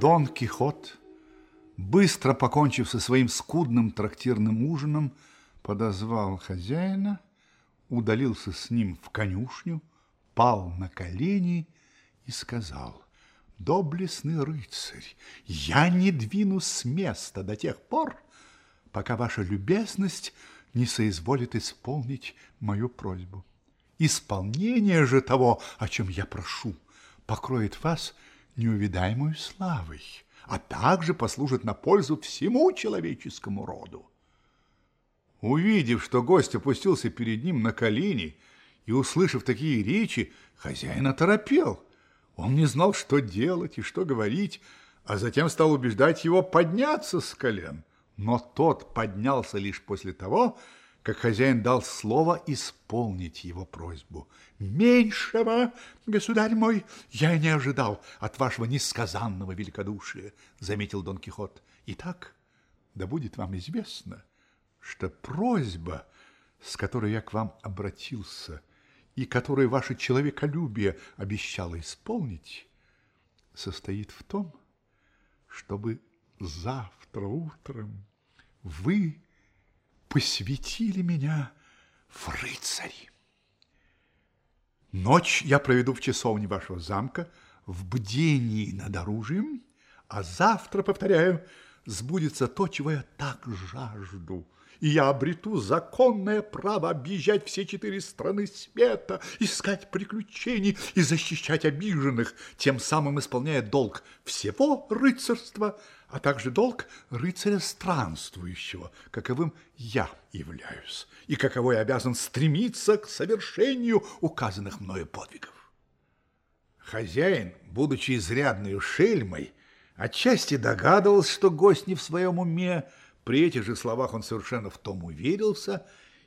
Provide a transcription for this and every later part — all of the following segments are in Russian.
Дон Кихот, быстро покончив со своим скудным трактирным ужином, подозвал хозяина, удалился с ним в конюшню, пал на колени и сказал, «Доблестный рыцарь, я не двинусь с места до тех пор, пока ваша любезность не соизволит исполнить мою просьбу. Исполнение же того, о чем я прошу, покроет вас неувидаемой славой, а также послужит на пользу всему человеческому роду. Увидев, что гость опустился перед ним на колени и услышав такие речи, хозяин оторопел. Он не знал, что делать и что говорить, а затем стал убеждать его подняться с колен. Но тот поднялся лишь после того, как хозяин дал слово исполнить его просьбу. «Меньшего, государь мой, я не ожидал от вашего несказанного великодушия», — заметил Дон Кихот. «Итак, да будет вам известно, что просьба, с которой я к вам обратился и которую ваше человеколюбие обещало исполнить, состоит в том, чтобы завтра утром вы посвятили меня в рыцари. Ночь я проведу в часовне вашего замка в бдении над оружием, а завтра, повторяю, сбудется то, чего я так жажду – и я обрету законное право объезжать все четыре страны света, искать приключений и защищать обиженных, тем самым исполняя долг всего рыцарства, а также долг рыцаря странствующего, каковым я являюсь, и каковой обязан стремиться к совершению указанных мною подвигов. Хозяин, будучи изрядной шельмой, отчасти догадывался, что гость не в своем уме, при этих же словах он совершенно в том уверился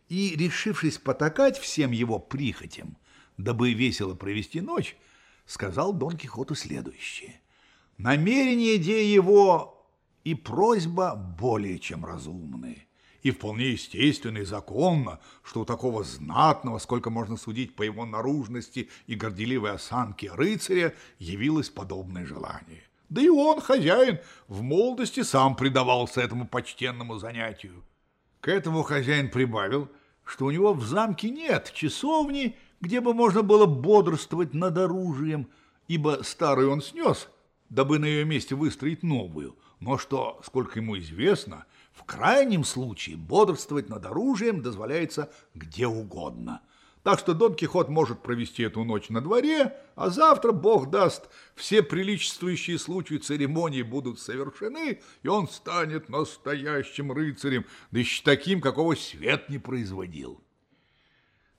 и, решившись потакать всем его прихотям, дабы весело провести ночь, сказал Дон Кихоту следующее. Намерение де его и просьба более чем разумные, и вполне естественно и законно, что у такого знатного, сколько можно судить по его наружности и горделивой осанке рыцаря, явилось подобное желание. Да и он, хозяин, в молодости сам предавался этому почтенному занятию. К этому хозяин прибавил, что у него в замке нет часовни, где бы можно было бодрствовать над оружием, ибо старую он снес, дабы на ее месте выстроить новую, но что, сколько ему известно, в крайнем случае бодрствовать над оружием дозволяется где угодно – так что Дон Кихот может провести эту ночь на дворе, а завтра, Бог даст, все приличествующие случаи церемонии будут совершены, и он станет настоящим рыцарем, да еще таким, какого свет не производил.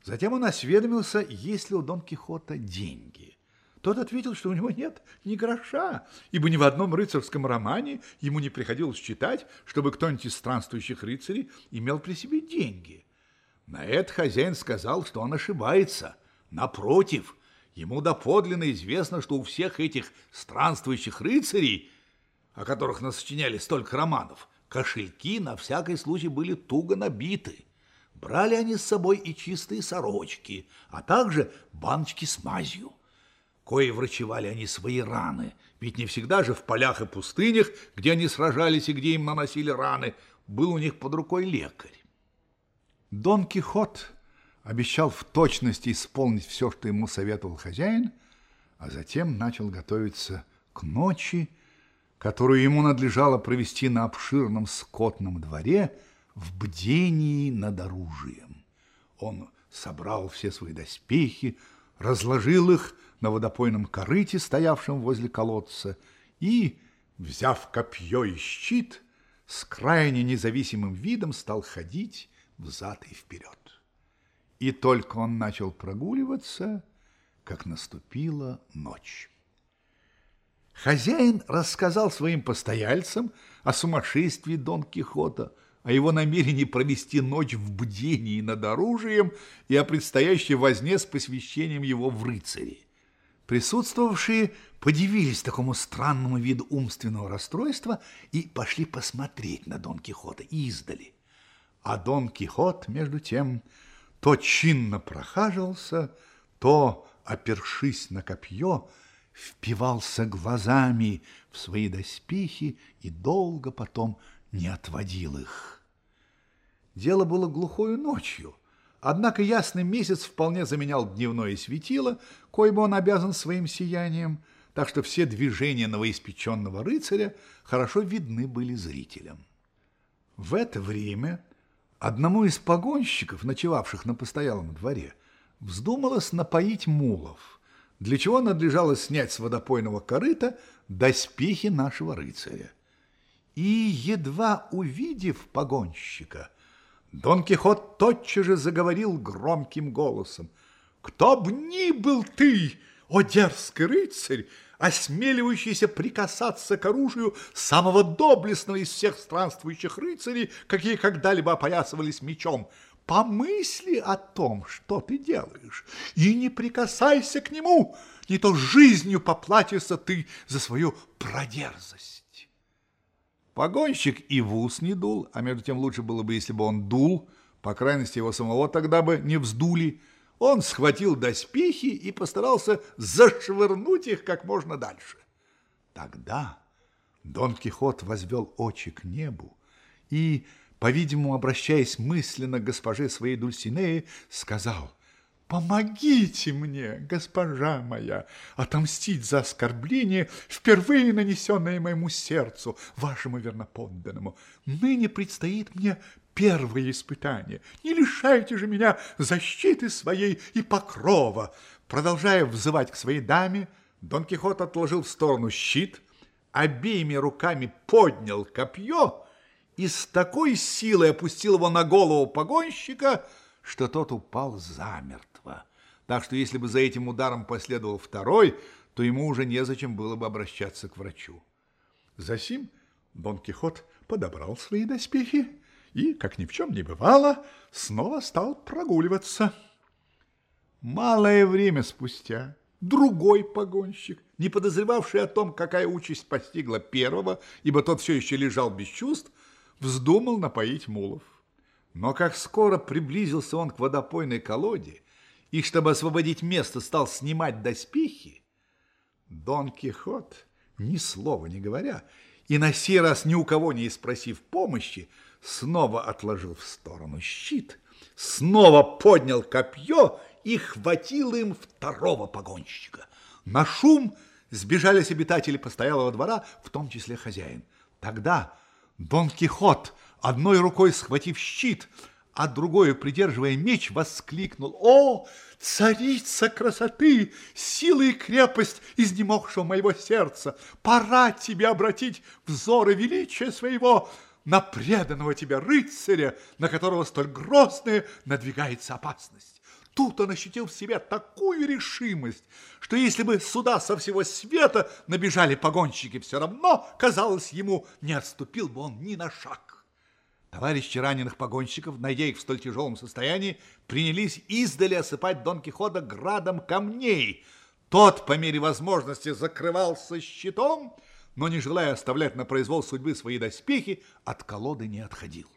Затем он осведомился, есть ли у Дон Кихота деньги. Тот ответил, что у него нет ни гроша, ибо ни в одном рыцарском романе ему не приходилось читать, чтобы кто-нибудь из странствующих рыцарей имел при себе деньги. На это хозяин сказал, что он ошибается. Напротив, ему доподлинно известно, что у всех этих странствующих рыцарей, о которых насочиняли столько романов, кошельки на всякий случай были туго набиты. Брали они с собой и чистые сорочки, а также баночки с мазью. Кое врачевали они свои раны, ведь не всегда же в полях и пустынях, где они сражались и где им наносили раны, был у них под рукой лекарь. Дон Кихот обещал в точности исполнить все, что ему советовал хозяин, а затем начал готовиться к ночи, которую ему надлежало провести на обширном скотном дворе в бдении над оружием. Он собрал все свои доспехи, разложил их на водопойном корыте, стоявшем возле колодца, и, взяв копье и щит, с крайне независимым видом стал ходить взад и вперед. И только он начал прогуливаться, как наступила ночь. Хозяин рассказал своим постояльцам о сумасшествии Дон Кихота, о его намерении провести ночь в бдении над оружием и о предстоящей возне с посвящением его в рыцари. Присутствовавшие подивились такому странному виду умственного расстройства и пошли посмотреть на Дон Кихота издали. А Дон Кихот, между тем, то чинно прохаживался, то, опершись на копье, впивался глазами в свои доспехи и долго потом не отводил их. Дело было глухою ночью, однако ясный месяц вполне заменял дневное светило, коему он обязан своим сиянием, так что все движения новоиспеченного рыцаря хорошо видны были зрителям. В это время одному из погонщиков, ночевавших на постоялом дворе, вздумалось напоить мулов, для чего надлежало снять с водопойного корыта доспехи нашего рыцаря. И, едва увидев погонщика, Дон Кихот тотчас же заговорил громким голосом. «Кто б ни был ты, о дерзкий рыцарь, осмеливающийся прикасаться к оружию самого доблестного из всех странствующих рыцарей, какие когда-либо опоясывались мечом, помысли о том, что ты делаешь, и не прикасайся к нему, не то жизнью поплатишься ты за свою продерзость». Погонщик и в ус не дул, а между тем лучше было бы, если бы он дул, по крайности его самого тогда бы не вздули. Он схватил доспехи и постарался зашвырнуть их как можно дальше. Тогда Дон Кихот возвел очи к небу и, по-видимому, обращаясь мысленно к госпоже своей Дульсинеи, сказал – Помогите мне, госпожа моя, отомстить за оскорбление, впервые нанесенное моему сердцу, вашему верноподданному. Ныне предстоит мне первое испытание. Не лишайте же меня защиты своей и покрова. Продолжая взывать к своей даме, Дон Кихот отложил в сторону щит, обеими руками поднял копье и с такой силой опустил его на голову погонщика, что тот упал замертво. Так что если бы за этим ударом последовал второй, то ему уже незачем было бы обращаться к врачу. Засим Дон Кихот подобрал свои доспехи и, как ни в чем не бывало, снова стал прогуливаться. Малое время спустя другой погонщик, не подозревавший о том, какая участь постигла первого, ибо тот все еще лежал без чувств, вздумал напоить мулов. Но как скоро приблизился он к водопойной колоде и, чтобы освободить место, стал снимать доспехи, Дон Кихот, ни слова не говоря, и на сей раз ни у кого не спросив помощи, снова отложил в сторону щит, снова поднял копье и хватил им второго погонщика. На шум сбежались обитатели постоялого двора, в том числе хозяин. Тогда Дон Кихот одной рукой схватив щит, а другой, придерживая меч, воскликнул «О, царица красоты, сила и крепость изнемогшего моего сердца! Пора тебе обратить взоры величия своего на преданного тебя рыцаря, на которого столь грозная надвигается опасность!» Тут он ощутил в себе такую решимость, что если бы сюда со всего света набежали погонщики, все равно, казалось ему, не отступил бы он ни на шаг. Товарищи раненых погонщиков, найдя их в столь тяжелом состоянии, принялись издали осыпать Дон Кихота градом камней. Тот, по мере возможности, закрывался щитом, но, не желая оставлять на произвол судьбы свои доспехи, от колоды не отходил.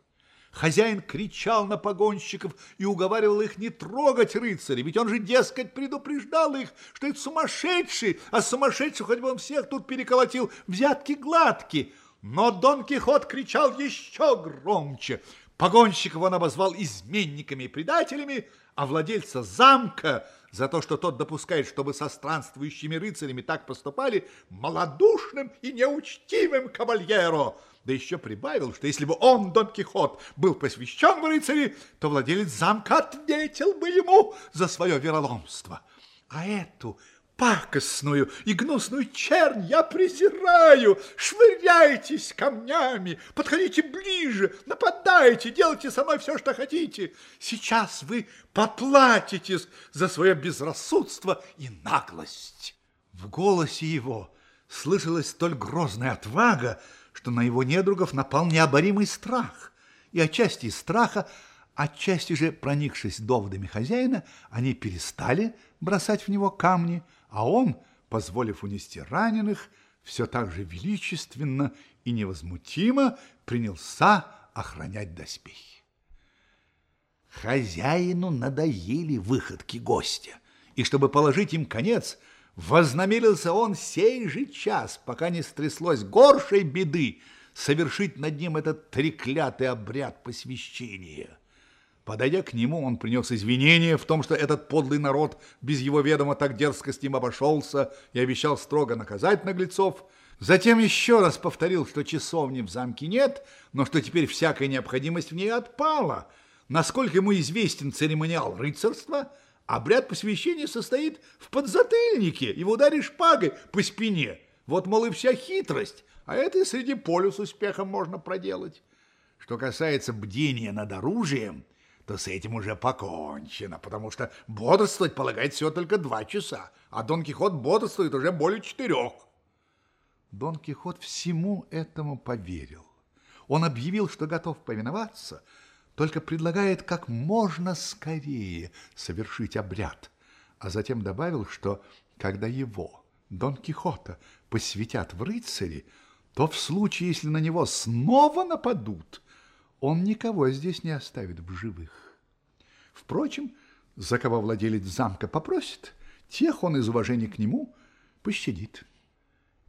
Хозяин кричал на погонщиков и уговаривал их не трогать рыцаря, ведь он же, дескать, предупреждал их, что это сумасшедший, а сумасшедший хоть бы он всех тут переколотил, взятки гладкие. Но Дон Кихот кричал еще громче. Погонщиков он обозвал изменниками и предателями, а владельца замка за то, что тот допускает, чтобы со странствующими рыцарями так поступали, малодушным и неучтивым кавальеро. Да еще прибавил, что если бы он, Дон Кихот, был посвящен в рыцари, то владелец замка ответил бы ему за свое вероломство. А эту пакостную и гнусную чернь я презираю. Швыряйтесь камнями, подходите ближе, нападайте, делайте со мной все, что хотите. Сейчас вы поплатитесь за свое безрассудство и наглость. В голосе его слышалась столь грозная отвага, что на его недругов напал необоримый страх. И отчасти из страха, отчасти же проникшись доводами хозяина, они перестали бросать в него камни, а он, позволив унести раненых, все так же величественно и невозмутимо принялся охранять доспехи. Хозяину надоели выходки гостя, и чтобы положить им конец, вознамерился он сей же час, пока не стряслось горшей беды, совершить над ним этот треклятый обряд посвящения. Подойдя к нему, он принес извинения в том, что этот подлый народ без его ведома так дерзко с ним обошелся и обещал строго наказать наглецов. Затем еще раз повторил, что часовни в замке нет, но что теперь всякая необходимость в ней отпала. Насколько ему известен церемониал рыцарства, обряд посвящения состоит в подзатыльнике и в ударе шпагой по спине. Вот, мол, и вся хитрость, а это и среди полю успехом можно проделать. Что касается бдения над оружием – то с этим уже покончено, потому что бодрствовать полагает всего только два часа, а Дон Кихот бодрствует уже более четырех. Дон Кихот всему этому поверил. Он объявил, что готов повиноваться, только предлагает как можно скорее совершить обряд, а затем добавил, что когда его, Дон Кихота, посвятят в рыцари, то в случае, если на него снова нападут – он никого здесь не оставит в живых. Впрочем, за кого владелец замка попросит, тех он из уважения к нему пощадит.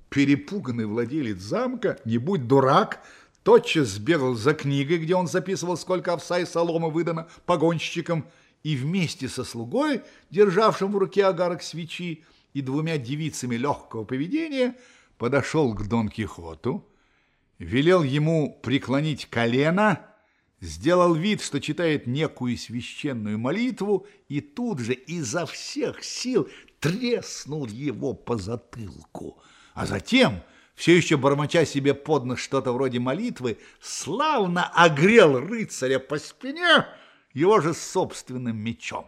Перепуганный владелец замка, не будь дурак, тотчас сбегал за книгой, где он записывал, сколько овса и соломы выдано погонщикам, и вместе со слугой, державшим в руке огарок свечи, и двумя девицами легкого поведения, подошел к Дон Кихоту, велел ему преклонить колено, сделал вид, что читает некую священную молитву, и тут же изо всех сил треснул его по затылку. А затем, все еще бормоча себе под нос что-то вроде молитвы, славно огрел рыцаря по спине его же собственным мечом.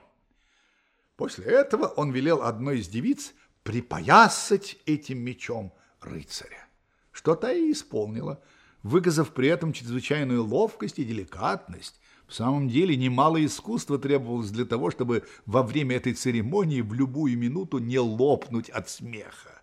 После этого он велел одной из девиц припоясать этим мечом рыцаря что та и исполнила, выказав при этом чрезвычайную ловкость и деликатность. В самом деле немало искусства требовалось для того, чтобы во время этой церемонии в любую минуту не лопнуть от смеха.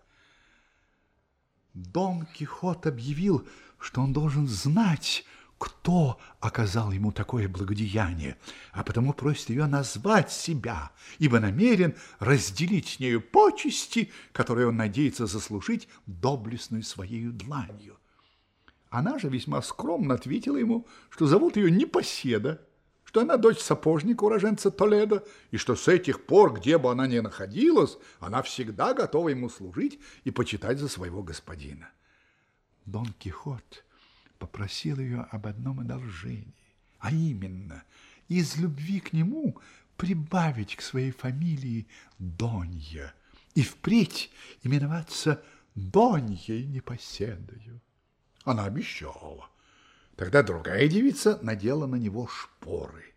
Дон Кихот объявил, что он должен знать, кто оказал ему такое благодеяние, а потому просит ее назвать себя, ибо намерен разделить с нею почести, которые он надеется заслужить доблестной своей дланью. Она же весьма скромно ответила ему, что зовут ее Непоседа, что она дочь сапожника, уроженца Толедо, и что с этих пор, где бы она ни находилась, она всегда готова ему служить и почитать за своего господина. Дон Кихот попросил ее об одном одолжении, а именно из любви к нему прибавить к своей фамилии Донья и впредь именоваться Доньей Непоседою. Она обещала. Тогда другая девица надела на него шпоры,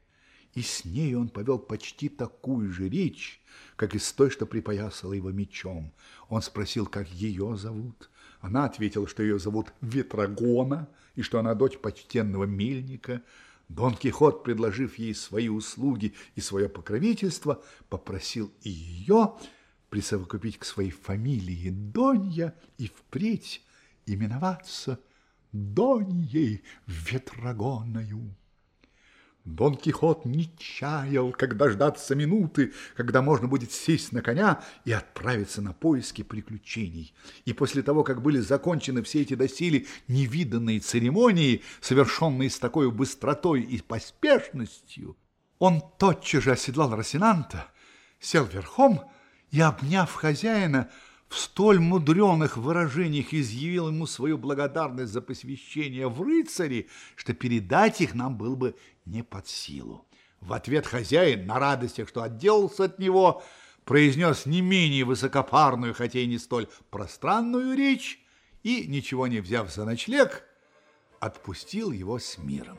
и с ней он повел почти такую же речь, как и с той, что припоясала его мечом. Он спросил, как ее зовут. Она ответила, что ее зовут Ветрогона, и что она дочь почтенного мельника. Дон Кихот, предложив ей свои услуги и свое покровительство, попросил и ее присовокупить к своей фамилии Донья и впредь именоваться Доньей Ветрогоною. Дон Кихот не чаял, как дождаться минуты, когда можно будет сесть на коня и отправиться на поиски приключений. И после того, как были закончены все эти доселе невиданные церемонии, совершенные с такой быстротой и поспешностью, он тотчас же оседлал Росинанта, сел верхом и, обняв хозяина, в столь мудреных выражениях изъявил ему свою благодарность за посвящение в рыцари, что передать их нам было бы не под силу. В ответ хозяин, на радостях, что отделался от него, произнес не менее высокопарную, хотя и не столь пространную речь, и, ничего не взяв за ночлег, отпустил его с миром.